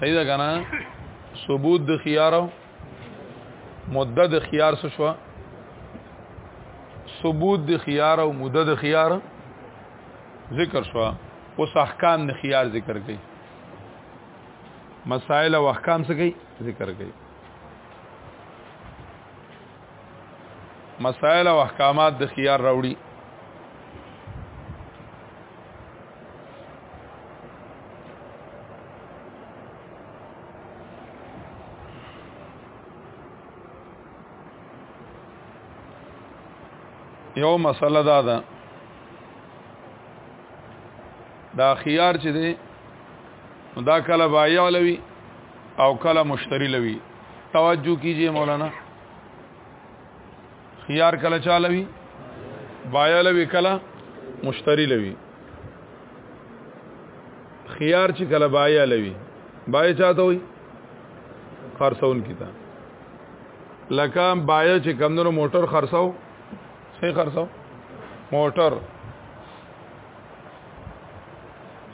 صحیح ده کنه ثبوت د خيار مدد خيار څه شو ثبوت د خيار او مدد خيار ذکر شو اوس احکام د خيار ذکر کړي مسائل او احکام څه کوي ذکر کوي مسائل او احکامات د خيار راوړي یو مسله دا ده دا خيار چې دی دا کله بایع لوي او کله مشتری لوي توجه کیجئے مولانا خيار کله چالوي بایا لوي کله مشتری لوي خيار چې کله بایا لوي بایا چاته وي خرڅون کیتا لکه بایا چې کمندونو موټر خرڅاو څه خرڅاو موټر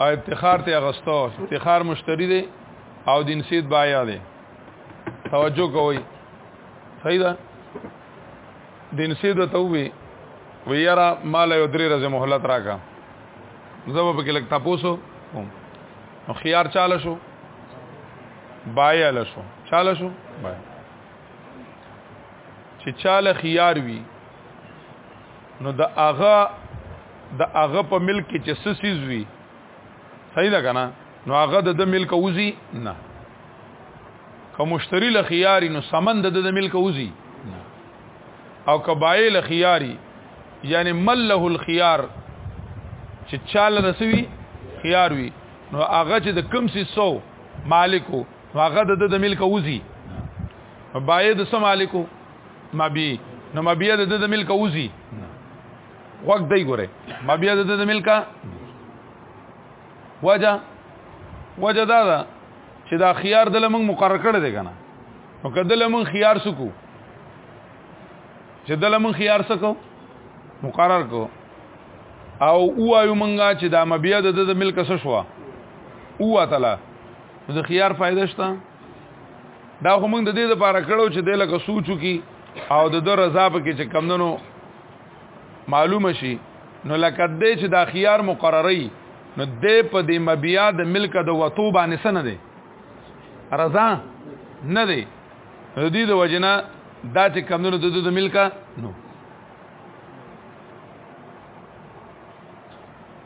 او افتخار ته اغستو افتخار مشتری دی او دین سید بایا دی توجه کوئ صحیح ده دین سید ته وی ویرا مال یو درې ورځې مهلت راکا زما په کې لګ تاسو نو خيار چاله شو بایا لشو چاله شو بایا چې چاله خيار وی نو د هغه د هغه په ملک کې چې سسیز وي صحیح ده کنه نو هغه د ملک وزي نه که مشتری له خياري نو سمن د د ملک وزي او که بای له خياري یعنی مل له الخيار چې چاله رسوي خيار وي نو هغه چې د کم سي سو مالکو هغه د د ملک وزي باید سم مالکو مبي نو مبي د د ملک اوزي وخت دی ګوره مبي د د ملک وجه وجه دا ده چې دا خيار د لمن مقرر کړی دی کنه نو کله د لمن خيار سکو چې د لمن خيار سکو مقرر کو او اوایو منګه چې دا مبي د د ملک څه شو اوه تعالی د خيار فائدہ شته دا خو موږ د دې لپاره کړو چې د لکه سوچو کی او د د رضا په کې چې کمندنو معلومه شي نو لکه دې چې دا خيار مقرري نو دې په دې مبيا د ملک د وتو باندې سن دي رضا نه دي د دې د وجنه دا چې کمندنو د د ملک نو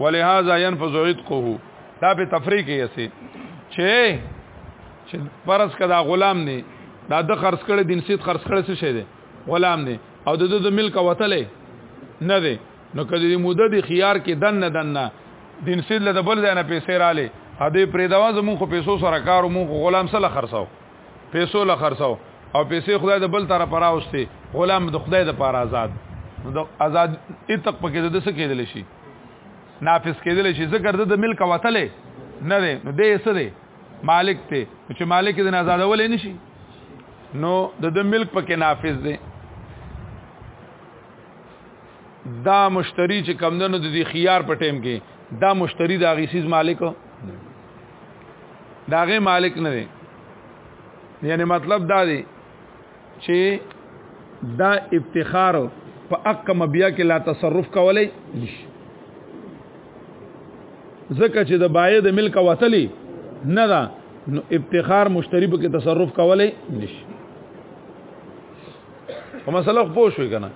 ولهذا ينفذ عتقه دا په تفریق یې سي چې چې پرس کدا غلام نه دا د خرڅ کړي دین سید خرڅ کړي څه شه دي غلام نه او د د ملک وتلې نه دي نو کله دې موده دي خيار کې دن نه دن نه دین سید له بل ځای نه پیسې رااله هدي پرې دا وځه مونږ پیسو سره کار مونږ غلام سره خرڅاو پیسو له خرڅاو او پیسې خدای د بل طرف راوستي غلام د خدای د پاره آزاد نو د آزاد اتق پکې د څه کېدل شي نافذ کېدل شي ذکر د ملک وتلې نه دی نو دې څه دی مالک ته چې مالک دې آزادول نه شي نو د د ملک پکې نافذ دی دا مشتری چې کمندونو د دې خيار په ټیم کې دا مشتری د غیسیز مالک داغه مالک نه دی یعنی مطلب دا دی چې دا افتخار په اق مبیا کې لا تصرف کولای نشي ځکه چې د بایع د ملک وتلی نه دا نو افتخار مشتری په کې تصرف کولای نشي په مسله خو پوه شوي کنه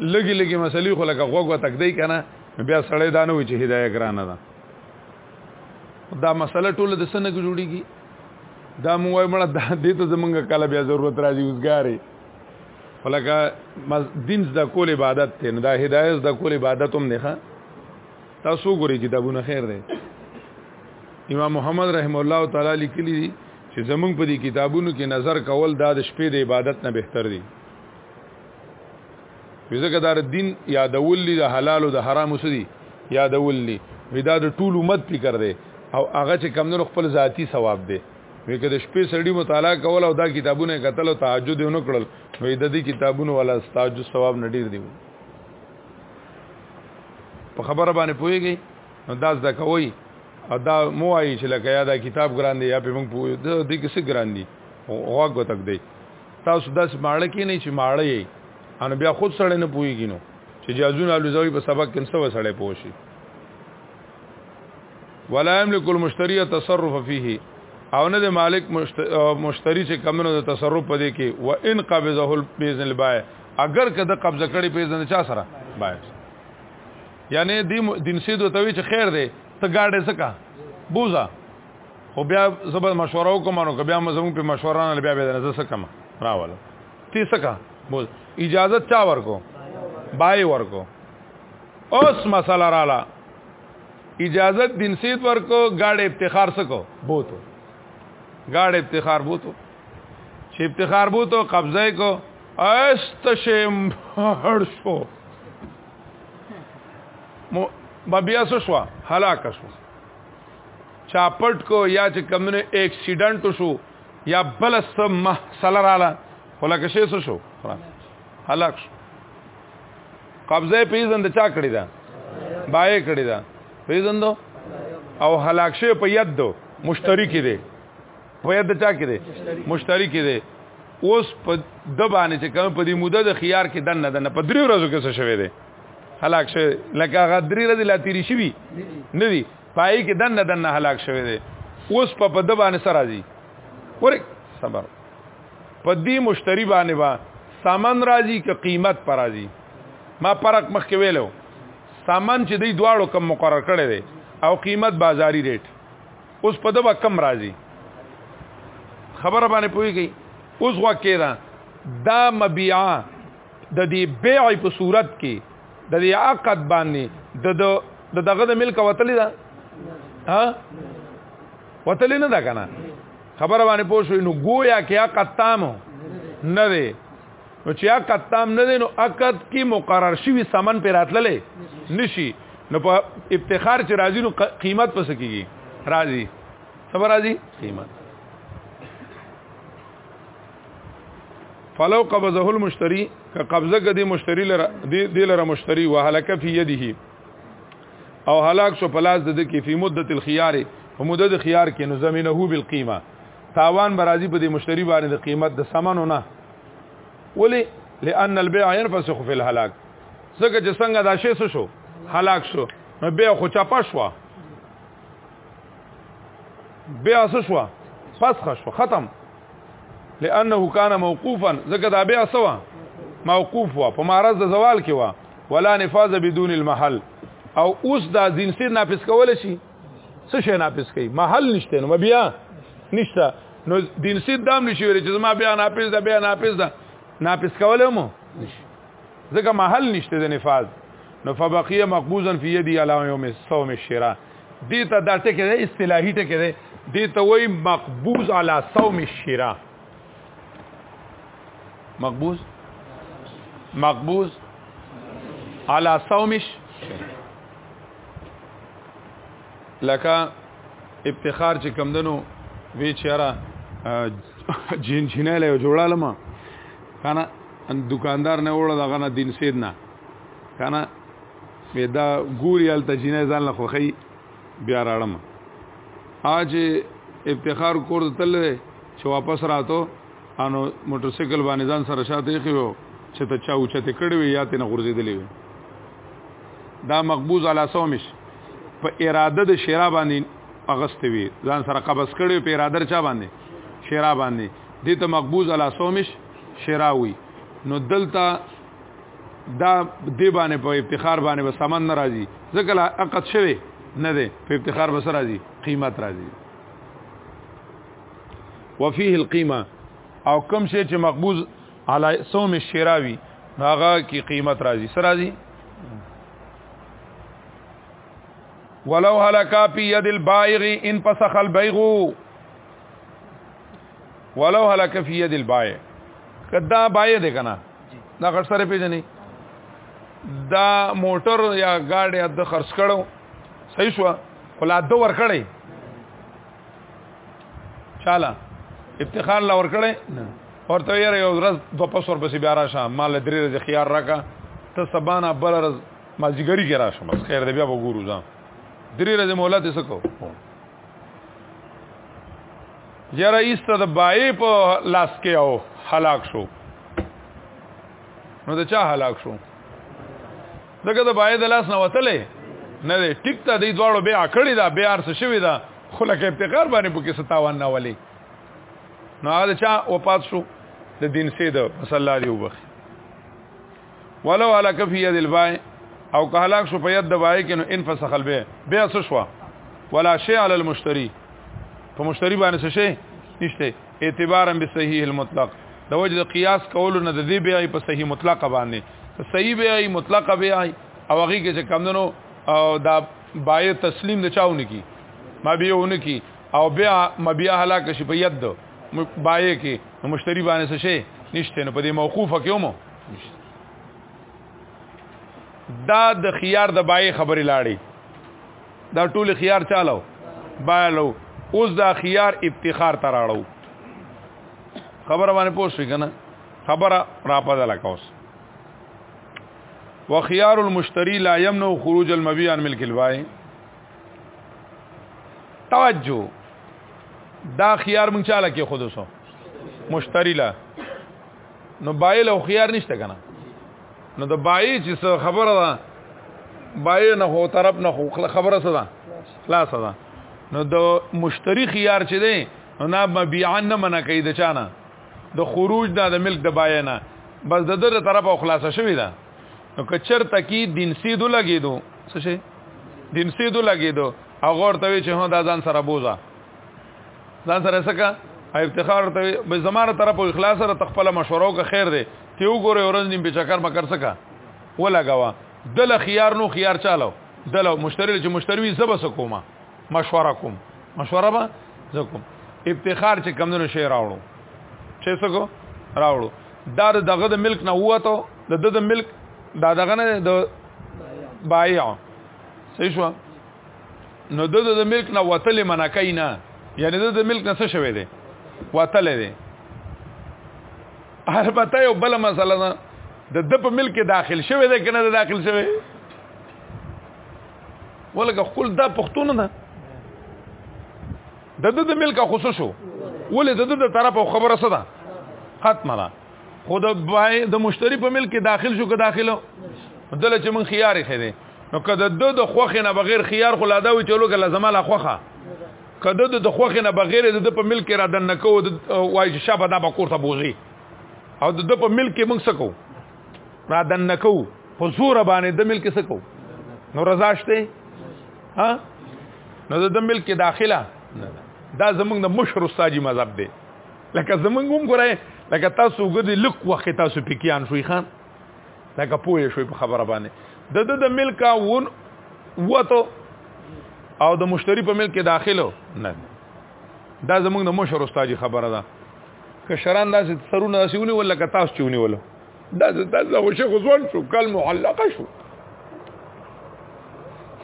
لګي لګي مسلې خو لکه غوګه تک دی کنه بیا سړی دا نه وي چې هدايه ګرانه ده دا مسله ټوله د سنګ جوړیږي دا مو وای مړه د دې ته زمونږ کله بیا ضرورت راځي وزګارې ولکه دین د کول عبادت ته نه دا هدایت د کول عبادت هم نه ښه تاسو ګوري کتابونه خیر دی امام محمد رحم الله تعالی لیکلی دی چې زمونږ په دې کتابونو کې نظر کول دا د شپې د عبادت نه بهتر دی ځکه دا دین یادول دي د حلال او د حرام سدي یادول دي ودا د ټول امت فکر دی او هغه چې کم نه خپل ذاتی ثواب دی وی که د شپې سړی مطالعه کول او دا کتابونه قتل او تهجد یې نکړل نو د دې کتابونو ولا تهجد ثواب نه ډیر دی په خبره باندې پويږي نو دا ځکه کوي او دا مو وایي چې لکه یا دا کتاب ګران دی یا په موږ پوي د دې کې څه ګران دی غوږ وتک دی تاسو داس ماړه کې نه چې ماړه یې ان بیا خود سره نه پويږي نو چې جازونه الوزوي په سبق کې څه وسړې پوشي ولا يملك المشتري تصرف فيه او نه د مالک مشتری چې کمنو د تصرف پدې کې و ان قبضه باذن البای اگر کده قبضه کړي په ځنه چا سره بای یعنی دین سید وتوی چې خیر دی ته گاډه سکا بوزا خو بیا زبر مشوره وکم نو بیا مزمو په مشوره نه بیا به نظر سکم راول تی سکا بول اجازه چا ورکو بای ورکو اوس مسله رااله اجازه دین سید ورکو گاډ افتخار سکو بوتو گاډ افتخار بوتو چې افتخار بوتو قبضه کو استشم هر شو مو بیا سو شو هلاک شو چا پټ کو یا چې کمونه اکسیډنټ شو یا بل سم مسله رااله ولکه شي څه شو هلاک شو قبضه پیزند چا کړی دا بای کړی دا پیزند او هلاک شي په ید دو مشتری کې دی په ید چا کې دی مشتری کې دی اوس په د باندې چې کوم په دې موده د خيار کې دنه دنه په دریو ورځو کې څه شوی دی هلاک شوی لکه هغه درې ورځې لا تیرې شوي نه دي پای کې دنه دنه هلاک شوی دی اوس په په د باندې سره راځي ورې صبر په دې مشتری باندې با سامان راځي که قیمت پر راځي ما فرق مخکې ویلو سامان چې دوی دواړو کم مقرر کړی دی او قیمت بازاري ریټ اوس په دبا کم راځي خبره باندې پويږي اوس واکې دا دا مبيعه د دې بیع په صورت کې د دې عقد باندې د د دغه د ملک وتلی دا ها وتلی نه دا کنه خبره باندې پوه شو نو گویا کې عقد تام نه دی نو چې عقد تام نه دی نو عقد کې مقرر شوی سامان پر راتللې نشي نو په افتخار چې راځي نو قیمت پس کیږي راځي صبر راځي قیمت فلو قبضه المشتري ک قبضه کدي مشتري لره دي دي لره مشتري وهلك في يده او هلاک شو پلاس د کې په مدت الخيار په مدت خيار کې نو زمينه بالقيمه تاوان برازي په دې مشتري باندې د قیمت د سمنو نه ولی لان البيع ينفسخ في الهلاك څنګه چې څنګه دا شی شو هلاک شو نو بیا خو چاپه شو بیا څه شو فسخ شو ختم لانه کان موقوفا زکه دا بیا سوا موقوف وا په معرض د زوال کې وا ولا نفاذ بدون المحل او اوس دا جنسي ناپس کول شي څه شي ناپس کوي محل نشته نو بیا نشته نو جنسي دام نشي ورې چې ما بیا ناپس دا بیا ناپس دا ناپس کول مو نشي ځکه محل نشته د نفاذ نو فبقيه مقبوزا في يدي على يوم الصوم الشراء دې ته دا ټکی دی اصطلاحي ټکی دی دې ته وایي مقبوض علی صوم الشرا مقبوض مقبوض علی صوم لکه افتخار چې کم دنو وی چیرې جین جنې له جوړاله ما کنه دکاندار نه وړه دغه نه دین سید نه کنه مې دا ګوري هلته جینۍ ځان له خوښۍ بیا راړم آج افتخار کور تل چې واپس راتو انو موټر سایکل باندې ځان سره شاته یې خو چې ته چا اوچته کړې وي یا ته نه غورځېدلې وي دا مقبوض علی سومش په اراده د شراب باندې اغست وي ځان سره قبض کړي په اراده چا باندې شراب باندې دې ته مقبوض علی سومش شراوي نو دلته دا دی باندې په افتخار باندې به سامان ناراضي ځکه لا عقد شوی نه دی په افتخار به سره راضي قیمت راضي وفيه القيمه او کم شي چې مقبوض علی سوم الشراوی هغه کی قیمت راضي سره راضي ولو هلکا پی ید البائغ ان پسخ البیغ ولو هلکا فی ید البائغ کدا بای دې کنه دا غټ سره پیژنې دا موټر یا گاډي د خرڅ کړو صحیح شو ولا د ور کړې چاله افتخار لا ور کړې ورته یې یو ورځ دو پسور بس بیا راشه مال درې ورځې خيار راکا ته سبانا بل ورځ مازیګری کې راشه بس خیر دې بیا وګورو ځم درې ورځې مهلت یې سکو یاره ایسته د بای په لاس کې او هلاک شو نو د چا هلاک شو دغه د بای د لاس نه وتلې نه دی ټیک ته دی دواړو بیا کړی دا بیا ارس شوی دا خو لکه ابتکار باندې پکې ستاوان نه ولي نو هغه چا وپات شو د دین سید صلی الله علیه وسلم ولو على كفي يد الباء او که هلاک شو په يد د باء کې نو ان فسخ البيع بيع څه شو ولا شيء على المشتري په مشتري باندې څه شي نشته اعتبارا بصحيح المطلق د وجه قياس کول نه د دې بيع په صحيح مطلق باندې صحیح بيع مطلق بيع او هغه کې چې کمندنو او دا باء تسلیم د چاونه کی ما بيعونه کی او بيع مبيع هلاک شي په يد باء کې مشتري باندې څه شي نشته نو په دې موقوفه کې هم دا د خيار د بای خبرې لاړې دا ټول خيار چالو بالو اوس دا خيار افتخار تراړو خبره باندې پوښښ کنه خبره را پد لکوس وخيار المشتري لا يمنع خروج المبيع عن ملك البائع توجه دا خيار مونږ چاله کې خود وسو مشتری لا نو بایل او خيار نشته کنه نو د بای چې خبره ده بای نه هو طرف نه خو خبره څه ده خلاص ده نو د مشتری خيار چې دی نو نه مبيعا نه منع کوي د چانه د خروج دا د ملک د بای نه بس د دغه طرف او خلاصه شوی ده نو کچر تکي دین سیدو لګیدو څه شي دین سیدو لګیدو هغه ورته چې هو دا ځان سره بوزا ځان سره سکه افتخار ته به زماره طرف اخلاص سره تخپل مشورو که خیر دی ته وګوره اورز نیم په چکر مکر سکه ولګوا دل خيار نو خيار چالو دل مشتری چې مشتری وي زب سکوما مشوره کوم مشوره به زکوم افتخار چې کمونو شی راوړو چې سکو راوړو دا دغه د ملک نه وته د د ملک دا دغه نه د بایع صحیح شو نو د د ملک نه وتل منع کوي نه یعنی د د ملک نه څه شوی دی وتل دی البته یو بل مسله ده د د په ملک داخل شوی دی کنه داخل شوی ولکه خپل دا پښتون نه د د ملک خصوص شو ولې د د طرف خبره څه ده ختمه ده خود د مشتری په ملک داخل شو که داخلو دله چې من خيار خې نو کده د د خوخه نه بغیر خيار خو لاده وي چلو کله زماله خوخه کده د د خوخه نه بغیر د په ملک را دن نه کو وای چې شابه دا بکور ته بوزي او د په ملک موږ سکو را دن نه کو په زور باندې د ملک سکو نو رضا شته ها نو د ملک داخله دا زمونږ د مشر استاجی مذهب دی لکه زمونږ هم ګورای لکه تاسو ګدي لک وخت تاسو پکې ان شوي خان لکه پوه شوي په خبره باندې د د د ملک ون وته او د مشتری په ملک داخلو نه دا زمونږ د مشر استاد خبره ده که شران داسې سرونه داسې ونی ولا که تاسو چونی ولا دا دا دا وشه غزوان شو کل معلقه شو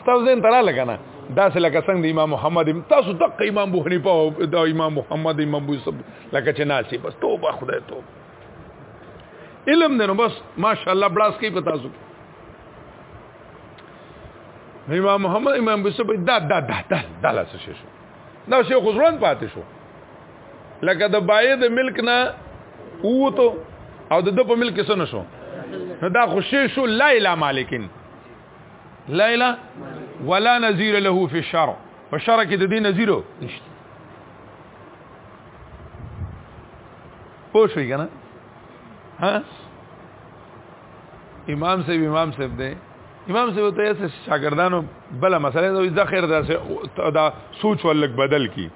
تاسو زين ترا لګنه دا سه لکه څنګه د امام محمد تاسو دقه امام ابو حنیفه او د امام محمد امام ابو یوسف لکه چې ناسي بس توبه خدای توبه علم نه نو بس ماشاءالله بلاس کوي پتا سو امام محمد امام بوسو په دا دا دا دا دا لاس شي شو دا شي خزران پاتې شو لکه د بایې د ملک نه ووتو او د په ملک څه نشو نو دا خوشې شو لا اله مالکین لا اله ولا نذیر له فی الشر په شر کې د دې نذیرو نشته پوه شوي که نه امام صاحب امام صاحب دی امام صاحب ته یې شاګردانو بل مسله دا د خیر دا دا سوچ ولک بدل کی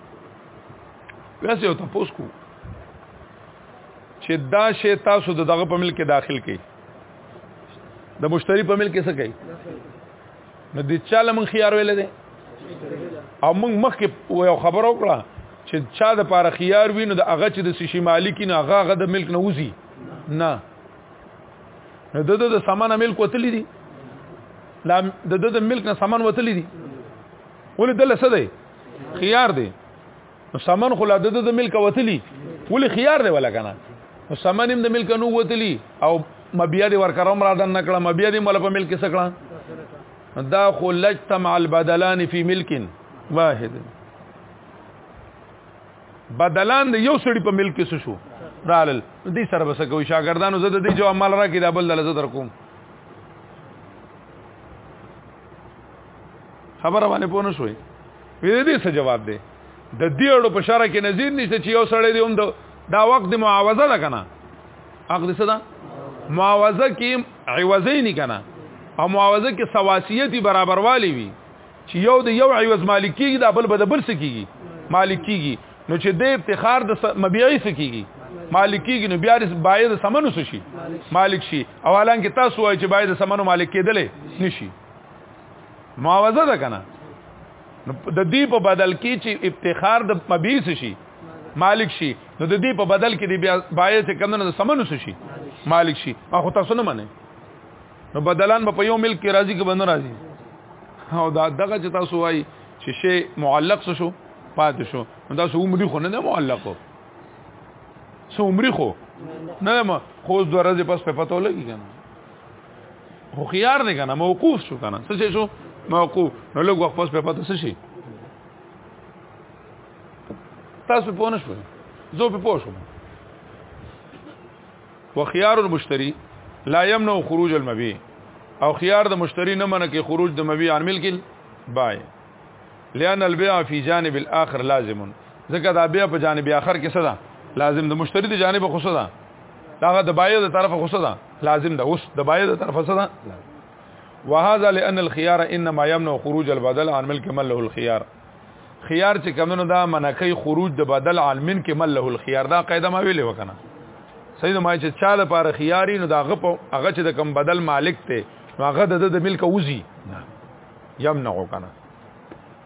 ویسه یو تاسو کو چې دا شی تاسو دغه په ملک داخل کی د مشتری په ملک څه کوي نو د چا لمن خيار ویل دي او موږ مخکې یو خبر وکړه چې چا د پاره خيار وینو د هغه چې د سشي مالک نه هغه هغه د ملک نه وزي نه نو د د سامان ملک وتلی دي لا د د ملک نه سامان وتلی دي ولې دله څه دی خيار دی نو سامان خو لا د ملک وتلی ولې خيار دی ولا کنه نو سامان هم د ملک نو وتلی او مبیا دی ورکر عمر ادا نکړه مبیا دی مل په ملک سکړه دا خو لجتم البدلان فی ملک واحد بدلان یو سړي په ملک کې شو رالل دې سره بس کوي شاګردانو زده دې جو عمل را کې دا بل لزه در کوم خبره باندې پونه شوي وې دې څه جواب دی د دې اړو په شاره کې نظیر نشته چې یو سړی دی هم دا وخت د معاوضه ده کنه عقد څه ده معاوضه کې عوضې نه کنه او معاوضه کې سواسیتی برابروالی وي چې یو د یو عوض مالک کیږي د بل بل بل سکیږي مالک کیږي نو چې د افتخار د مبيعي سکیږي مالک کیږي نو بیا د باید سمنو شي مالک شي او الان کې تاسو وایي چې باید سمنو مالک کېدلې نشي معاوضه ده کنه د دې په بدل کې چې افتخار د مبيس شي مالک شي نو د دې په بدل کې دی بیا باید چې کمنه د سمنو شي مالک شي ما خو تاسو نه منئ نو بدلان په یو ملک کې راضي کې بند راضي او دا دغه چې تاسو وایي چې شی معلق شو پاتې شو نو دا سو عمرې خو نه ده معلق سو عمرې خو نه ما خو د ورځې پس په پتو لګي کنه خو خيار دی کنه موقوف شو کنه څه شو موقوف نو لږ وخت پس په پته څه شي تاسو په نه شوي زه په پوه شوم وخيار المشتري لا يمنع خروج المبيع او خيار د مشتري نه منه کې خروج د مبيع عن ملک بای لأن البيع في جانب الآخر لازم ځکه دا بيع په جانب آخر کې څه ده لازم د مشتري د جانب خو څه ده دا د بای د طرف خو څه ده لازم ده اوس د باید طرف څه ده وهذا لان الخيار انما يمنع خروج البدل عن ملك من له الخيار خيار چې کمنو دا منکې خروج د بدل عن من کې من له الخيار دا قاعده ما ویلې وکنه سید ما چې چا د پاره خياري نو دا غپ هغه چې د کم بدل مالک ته هغه د د ملک وزي يمنع کنه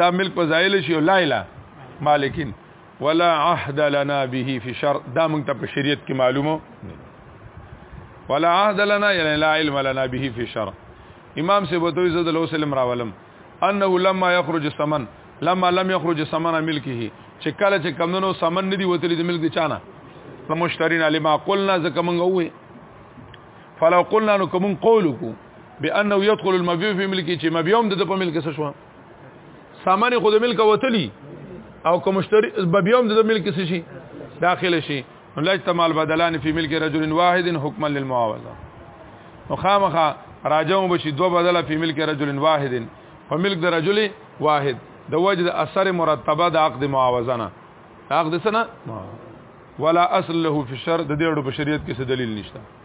دا ملک په زایل شي لا اله مالکین ولا عهد لنا به في شرع دا موږ ته په شریعت کې معلومه ولا عهد لنا یعنی لا علم لنا به في شرع امام سے بتوی زد لو سلم راولم انه لما يخرج الثمن لما لم يخرج الثمن ملکه چې کله چې کمونو سمن ندی وتلی د ملک دي چانه نو مشترین علی ما قلنا زکه مونږ وې فلو قلنا نو کوم قول کو بانه يدخل المبيع في ملکه چې مبيوم د په ملک څه شو سامان خود ملک وتلی او که مشتری ببیوم د ملک څه شي داخله شي لا استعمال بدلان فی ملک رجل واحد حکما للمعاوضه مخامخه راجو بشي دو بدله فی ملک رجل واحد په ملک د رجل واحد د وجه د اثر مرتبه د عقد معاوضه نه عقد سنه ولا اصل له فی الشر د دې ډو په شریعت کې څه دلیل نشته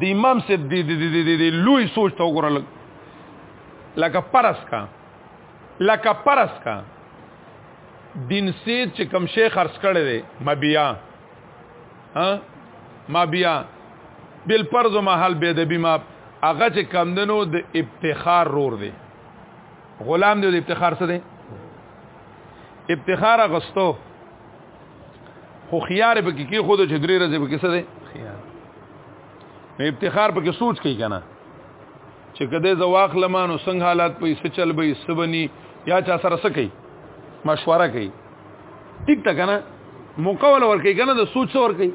د امام صاحب دی دی دی دی دی لوی سوچ ته وګورل لکه پرس کا لکه پرس کا دین سید چې کم شیخ خرڅ کړی دی مبیا ها مبیا بل پرز محل به د بیما هغه چې کم دنو د ابتخار رور دی غلام دی د ابتخار څه دی ابتخار غستو خو خيار په کې کې خود چې درې ورځې په کې څه دی خيار نو افتخار په کې سوچ کوي کنه چې کده زواخ لمانو څنګه حالات په څه چل به سبني یا چا سره څه کوي مشوره کوي ټیک تا کنه مقاول ور کوي کنه د سوچ ور کوي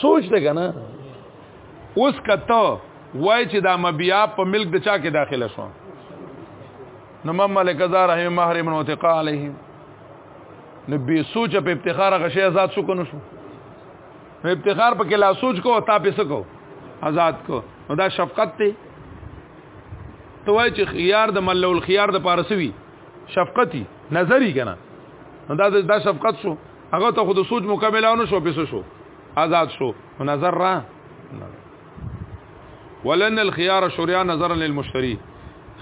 سوچ ده کنه اوس کته وای چې دا مبیا په ملک د چا کې داخله شو نو ممل قضا رحم مہر من وتقا علیه نو به سوچ په افتخار غشي آزاد شو کنه شو نو افتخار په کې لا سوچ کو تا په سکو آزاد کو نو دا شفقت ته تو وای چې خيار د ملو الخيار د پارسوي شفقتي نظری کنه نو دا دا شفقت شو هغه ته خود سوچ مکملانو شو پیسو شو آزاد شو نظر را ولن الخيار شريعه نظر للمشتري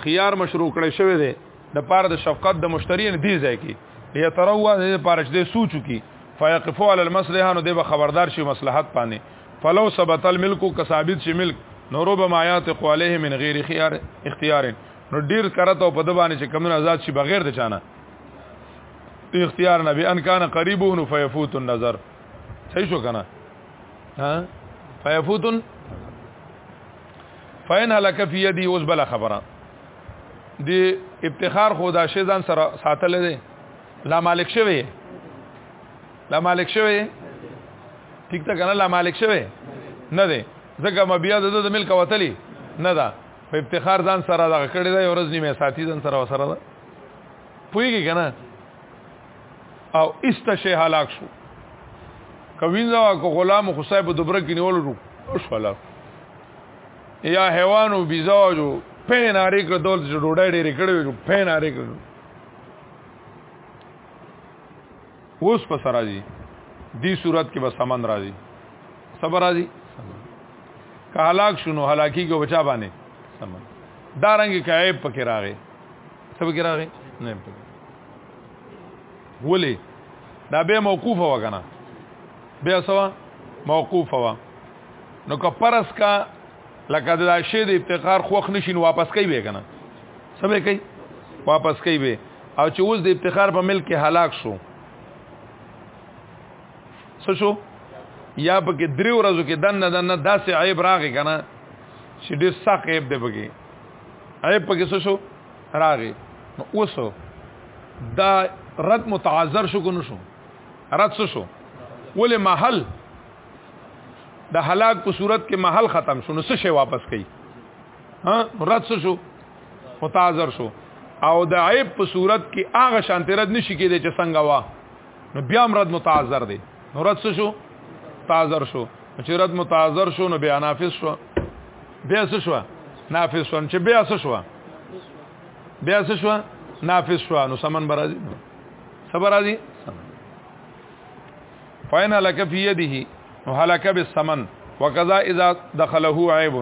خيار مشروع کړی شوی دی د پاره د شفقت د مشتری نه دی ځای کی ليتروا د پاره چې سوچو کی فيقفوا على المصلحه نو د خبردار شي مصلحت پانه فلو ثبت الملك كثابت شي ملک نورو به مایات قواله من غیر خيار اختیار نو ډیر کرته او په د باندې چې کمونه آزاد شي بغیر د چانه اختیار نه به ان کان قریبه نو فیفوت النظر صحیح شو کنه ها فیفوتن فین هلک فی یدی اوس بل خبره دی ابتخار خدا شیزان سره ساتل دی لا مالک شوی لا مالک شوی ټیک ته کنه لا مالک شوی نه دی ځکه ما بیا د ملک وتلی نه دا په ابتخار ځان سره دا کړی دا ورځ نیمه ساتي ځان سره وسره دا پویږي کنه او استشه هلاک شو کوینځه کو غلام خو صاحب دوبره کې نیول رو شو هلاک یا حیوانو بيزاو جو پین اړې کړ دول چې ډوډۍ ډېرې کړې وي پین اړې کړ اوس په سر راځي دی صورت کې بس سمند راځي صبر راځي که هلاک شونو هلاکی کو بچا باندې سمند دارنګ کې عیب پکې راغې سب کې راغې نه پکې ولی دا به موقوف و کنه بیا سوا موقوف و نو که پرس کا لکه دا شی د افتقار خوخ نشین واپس کوي به کنه سبه کوي واپس کوي به او چې اوس د افتخار په ملک کې هلاک شو څه شو یا په کې درې ورځو کې دنه دنه داسې عیب راغی کنه چې ډېر سخت عیب دی پکې عیب پکې څه شو راغی نو اوس دا رد متعذر شو کنه شو رد څه شو ولې محل د هلاک په صورت کې محل ختم شو نو څه شی واپس کړي ها رد څه شو متعذر شو او د عیب په صورت کې هغه شانتی رد نشي کېدی چې څنګه وا نو بیا هم رد متعذر دی نو رد څه شو تعذر شو چې رد متعذر شو نو بیا نافذ شو بیا څه شو نافذ شو چې بیا څه شو بیا څه شو نافذ شو نو سمن برازي صبر راځي فاین لک فی یده نو هلاک بالثمن وکذا اذا دخله عیب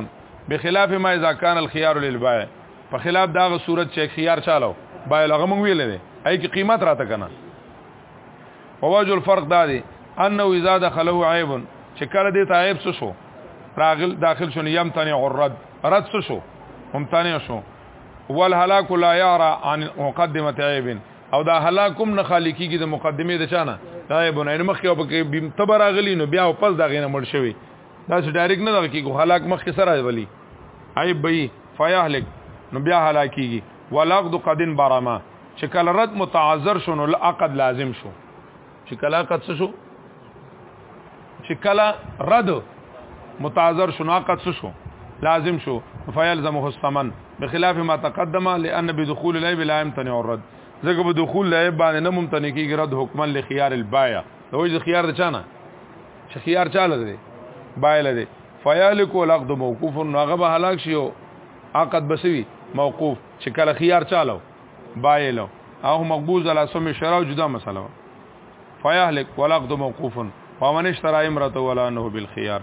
بخلاف ما اذا كان الخيار للبائع په خلاف دا غ صورت چې خيار چالو بای لغه مونږ ویلې دی اې کې قیمت راته کنه ووجه الفرق دا دی انه اذا دخلوا عيب چې کله دې تعيب څه شو راغل داخل شون يمتنع الرد رد څه شو ممتنع شو والهلاك لا يرى عن مقدمه عيب او دا هلاکم نه خالی کیږي د مقدمه د چانه عيب نه ان مخ یو پکې تبر اغلی نو بیا واپس دا غینه مړ شوی دا چې ډایرک نه درکې کو هلاک مخ کې سره ولی عيب بي فيهلك نو بیا هلاکیږي ولغد قدن برما چې کله رد متعذر شو نو عقد لازم شو چې کله عقد څه شو چې کله رد متعذر شو نو عقد څه شو لازم شو فیلزمه الثمن بخلاف ما تقدم لان بدخول العيب لا يمتنع الرد ځکه په دخول العيب باندې نه ممتنع کیږي رد حکما لخيار البايع دوی ځ خيار د چانه چې خيار چاله دی بايع لري فیالک العقد موقوف نو هغه به هلاک شي عقد بسوي موقوف چې کله خيار چالو بایلو او مقبوض علی سم شرع جدا مسله فیهلک ولقد موقوف ومن اشترى امرته ولا انه بالخيار